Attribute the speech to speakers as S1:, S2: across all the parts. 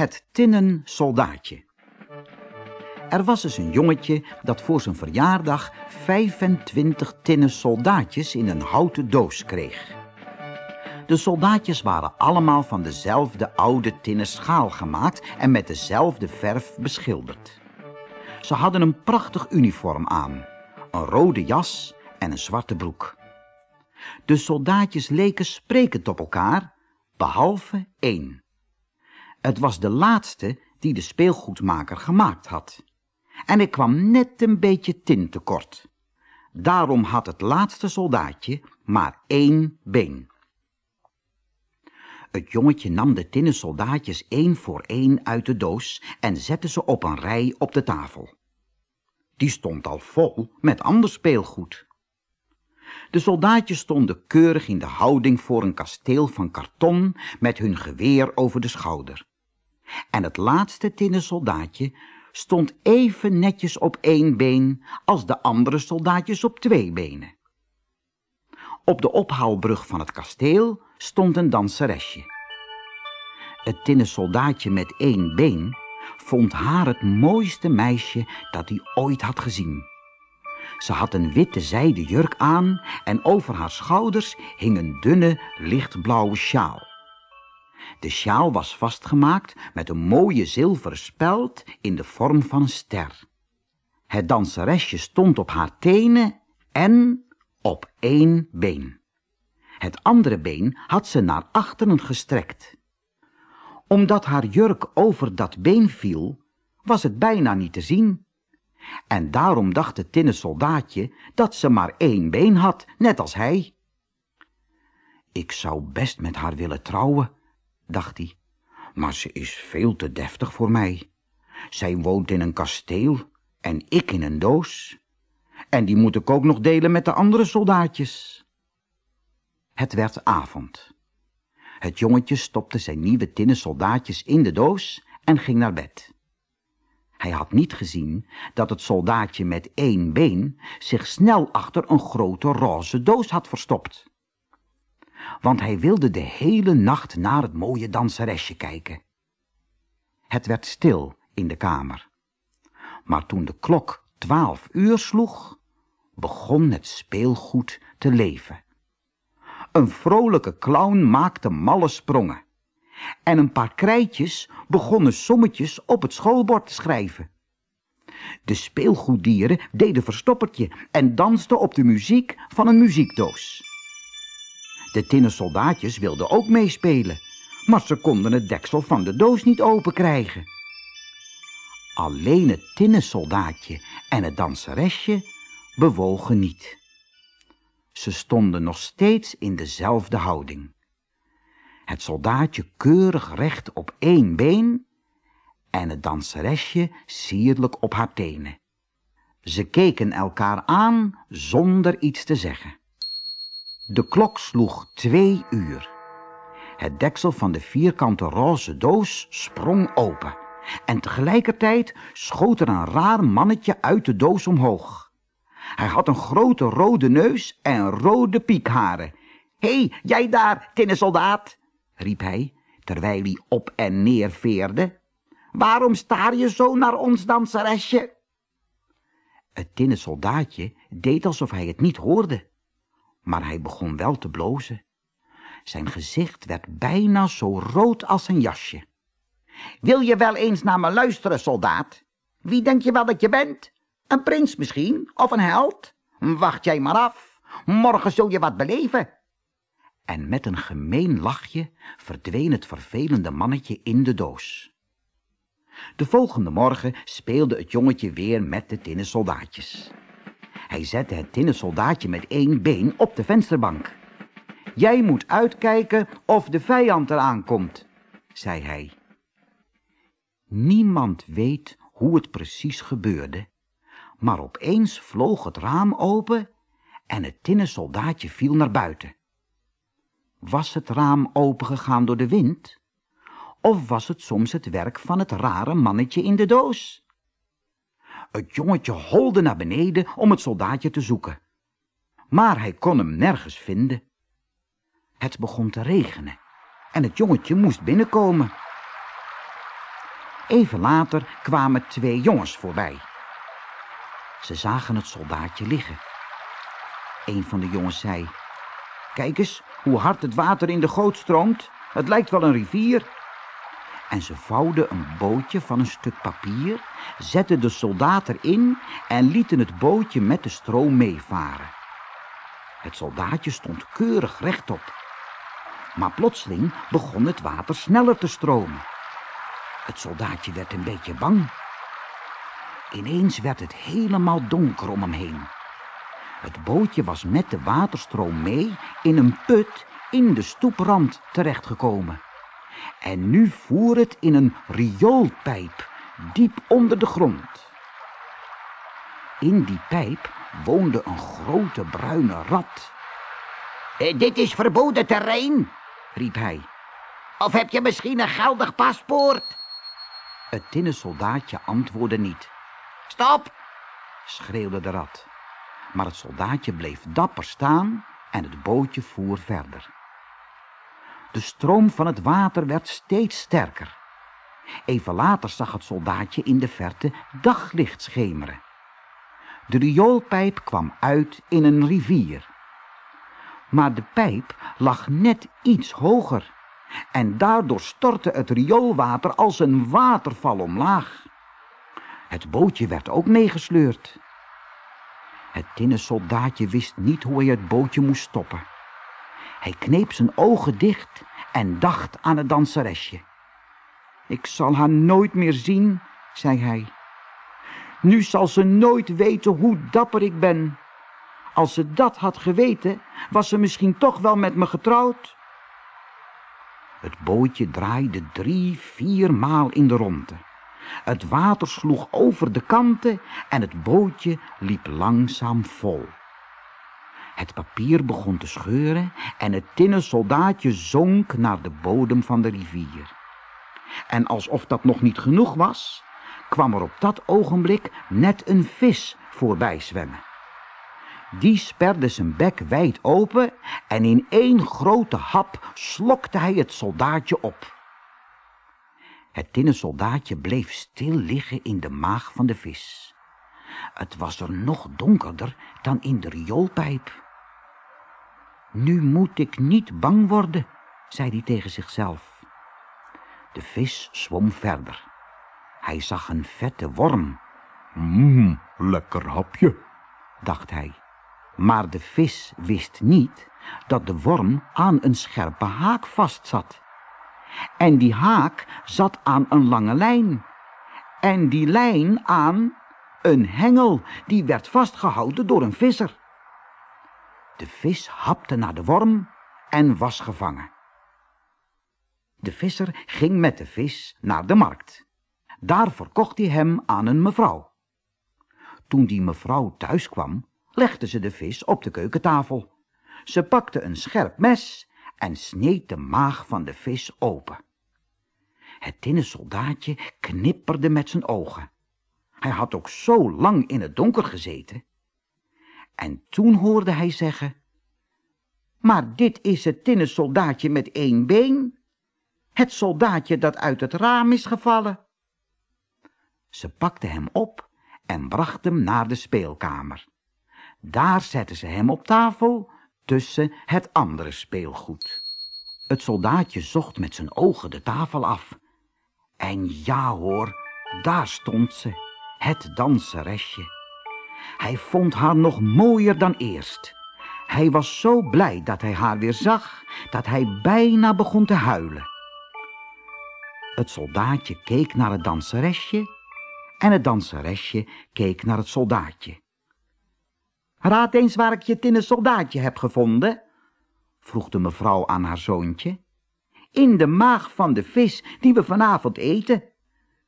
S1: Het tinnen soldaatje. Er was eens een jongetje dat voor zijn verjaardag 25 tinnen soldaatjes in een houten doos kreeg. De soldaatjes waren allemaal van dezelfde oude tinnen schaal gemaakt en met dezelfde verf beschilderd. Ze hadden een prachtig uniform aan, een rode jas en een zwarte broek. De soldaatjes leken sprekend op elkaar, behalve één. Het was de laatste die de speelgoedmaker gemaakt had. En ik kwam net een beetje tin tekort. Daarom had het laatste soldaatje maar één been. Het jongetje nam de tinnen soldaatjes één voor één uit de doos en zette ze op een rij op de tafel. Die stond al vol met ander speelgoed. De soldaatjes stonden keurig in de houding voor een kasteel van karton met hun geweer over de schouder. En het laatste tinnen soldaatje stond even netjes op één been als de andere soldaatjes op twee benen. Op de ophaalbrug van het kasteel stond een danseresje. Het tinnen soldaatje met één been vond haar het mooiste meisje dat hij ooit had gezien. Ze had een witte zijden jurk aan en over haar schouders hing een dunne, lichtblauwe sjaal. De sjaal was vastgemaakt met een mooie zilveren speld in de vorm van een ster. Het danseresje stond op haar tenen en op één been. Het andere been had ze naar achteren gestrekt. Omdat haar jurk over dat been viel, was het bijna niet te zien. En daarom dacht het tinnen soldaatje dat ze maar één been had, net als hij. Ik zou best met haar willen trouwen, dacht hij, maar ze is veel te deftig voor mij. Zij woont in een kasteel en ik in een doos. En die moet ik ook nog delen met de andere soldaatjes. Het werd avond. Het jongetje stopte zijn nieuwe tinnen soldaatjes in de doos en ging naar bed. Hij had niet gezien dat het soldaatje met één been zich snel achter een grote roze doos had verstopt. Want hij wilde de hele nacht naar het mooie danseresje kijken. Het werd stil in de kamer. Maar toen de klok twaalf uur sloeg, begon het speelgoed te leven. Een vrolijke clown maakte malle sprongen. En een paar krijtjes begonnen sommetjes op het schoolbord te schrijven. De speelgoeddieren deden verstoppertje en dansten op de muziek van een muziekdoos. De tinnen soldaatjes wilden ook meespelen, maar ze konden het deksel van de doos niet open krijgen. Alleen het tinnen soldaatje en het danseresje bewogen niet. Ze stonden nog steeds in dezelfde houding. Het soldaatje keurig recht op één been en het danseresje sierlijk op haar tenen. Ze keken elkaar aan zonder iets te zeggen. De klok sloeg twee uur. Het deksel van de vierkante roze doos sprong open. En tegelijkertijd schoot er een raar mannetje uit de doos omhoog. Hij had een grote rode neus en rode piekharen. Hé, hey, jij daar, tinnen soldaat, riep hij, terwijl hij op en neer veerde. Waarom staar je zo naar ons danseresje? Het tinnen soldaatje deed alsof hij het niet hoorde, maar hij begon wel te blozen. Zijn gezicht werd bijna zo rood als zijn jasje. Wil je wel eens naar me luisteren, soldaat? Wie denk je wel dat je bent? Een prins misschien, of een held? Wacht jij maar af, morgen zul je wat beleven. En met een gemeen lachje verdween het vervelende mannetje in de doos. De volgende morgen speelde het jongetje weer met de tinnen soldaatjes. Hij zette het tinnen soldaatje met één been op de vensterbank. Jij moet uitkijken of de vijand eraan komt, zei hij. Niemand weet hoe het precies gebeurde, maar opeens vloog het raam open en het tinnen soldaatje viel naar buiten. Was het raam opengegaan door de wind? Of was het soms het werk van het rare mannetje in de doos? Het jongetje holde naar beneden om het soldaatje te zoeken. Maar hij kon hem nergens vinden. Het begon te regenen en het jongetje moest binnenkomen. Even later kwamen twee jongens voorbij. Ze zagen het soldaatje liggen. Een van de jongens zei... Kijk eens hoe hard het water in de goot stroomt. Het lijkt wel een rivier. En ze vouwden een bootje van een stuk papier, zetten de soldaat erin en lieten het bootje met de stroom meevaren. Het soldaatje stond keurig rechtop. Maar plotseling begon het water sneller te stromen. Het soldaatje werd een beetje bang. Ineens werd het helemaal donker om hem heen. Het bootje was met de waterstroom mee in een put in de stoeprand terechtgekomen. En nu voer het in een rioolpijp diep onder de grond. In die pijp woonde een grote bruine rat.
S2: Eh, dit is verboden terrein, riep hij. Of heb je misschien een geldig paspoort?
S1: Het tinnen soldaatje antwoordde niet.
S2: Stop,
S1: schreeuwde de rat. Maar het soldaatje bleef dapper staan en het bootje voer verder. De stroom van het water werd steeds sterker. Even later zag het soldaatje in de verte daglicht schemeren. De rioolpijp kwam uit in een rivier. Maar de pijp lag net iets hoger en daardoor stortte het rioolwater als een waterval omlaag. Het bootje werd ook meegesleurd. Het tinnen soldaatje wist niet hoe hij het bootje moest stoppen. Hij kneep zijn ogen dicht en dacht aan het danseresje. Ik zal haar nooit meer zien, zei hij. Nu zal ze nooit weten hoe dapper ik ben. Als ze dat had geweten, was ze misschien toch wel met me getrouwd. Het bootje draaide drie, vier maal in de ronde. Het water sloeg over de kanten en het bootje liep langzaam vol. Het papier begon te scheuren en het tinnen soldaatje zonk naar de bodem van de rivier. En alsof dat nog niet genoeg was, kwam er op dat ogenblik net een vis voorbij zwemmen. Die sperde zijn bek wijd open en in één grote hap slokte hij het soldaatje op. Het tinnen soldaatje bleef stil liggen in de maag van de vis. Het was er nog donkerder dan in de rioolpijp. Nu moet ik niet bang worden, zei hij tegen zichzelf. De vis zwom verder. Hij zag een vette worm.
S3: Mmm, lekker hapje,
S1: dacht hij. Maar de vis wist niet dat de worm aan een scherpe haak vastzat. En die haak zat aan een lange lijn. En die lijn aan een hengel, die werd vastgehouden door een visser. De vis hapte naar de worm en was gevangen. De visser ging met de vis naar de markt. Daar verkocht hij hem aan een mevrouw. Toen die mevrouw thuis kwam, legde ze de vis op de keukentafel. Ze pakte een scherp mes en sneed de maag van de vis open. Het tinnen soldaatje knipperde met zijn ogen. Hij had ook zo lang in het donker gezeten. En toen hoorde hij zeggen, maar dit is het tinnen soldaatje met één been. Het soldaatje dat uit het raam is gevallen. Ze pakte hem op en bracht hem naar de speelkamer. Daar zetten ze hem op tafel tussen het andere speelgoed. Het soldaatje zocht met zijn ogen de tafel af. En ja hoor, daar stond ze, het danseresje. Hij vond haar nog mooier dan eerst. Hij was zo blij dat hij haar weer zag, dat hij bijna begon te huilen. Het soldaatje keek naar het danseresje en het danseresje keek naar het soldaatje. Raad eens waar ik je tinnen soldaatje heb gevonden, vroeg de mevrouw aan haar zoontje. In de maag van de vis die we vanavond eten.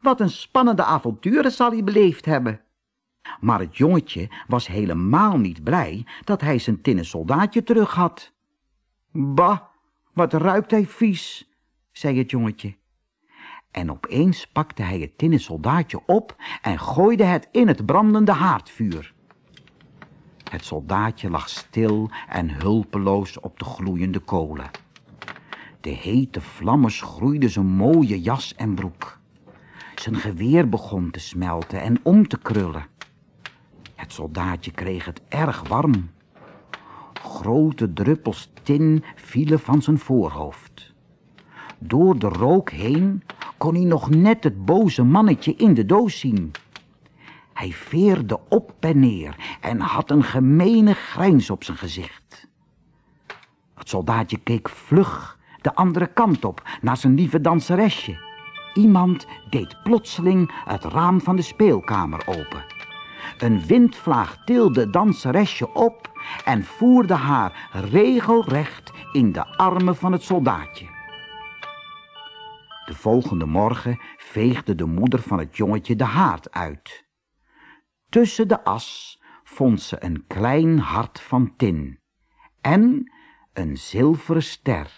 S1: Wat een spannende avonturen zal hij beleefd hebben. Maar het jongetje was helemaal niet blij dat hij zijn tinnen soldaatje terug had. Bah, wat ruikt hij vies, zei het jongetje. En opeens pakte hij het tinnen soldaatje op en gooide het in het brandende haardvuur. Het soldaatje lag stil en hulpeloos op de gloeiende kolen. De hete vlammen schroeiden zijn mooie jas en broek. Zijn geweer begon te smelten en om te krullen. Het soldaatje kreeg het erg warm. Grote druppels tin vielen van zijn voorhoofd. Door de rook heen kon hij nog net het boze mannetje in de doos zien. Hij veerde op en neer en had een gemene grijns op zijn gezicht. Het soldaatje keek vlug de andere kant op, naar zijn lieve danseresje. Iemand deed plotseling het raam van de speelkamer open. Een windvlaag tilde danseresje op en voerde haar regelrecht in de armen van het soldaatje. De volgende morgen veegde de moeder van het jongetje de haard uit. Tussen de as vond ze een klein hart van tin en een zilveren ster,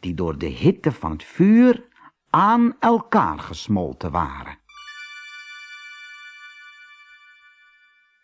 S1: die door de hitte van het vuur aan elkaar gesmolten waren.